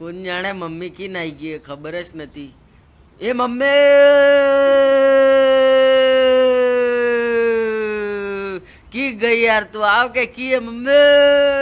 કોણ જાણે મમ્મી કી નાઈ ગઈ ખબર જ નથી. એ મમ્મી! કી ગઈ યાર તું? આવ કે કી મમ્મી!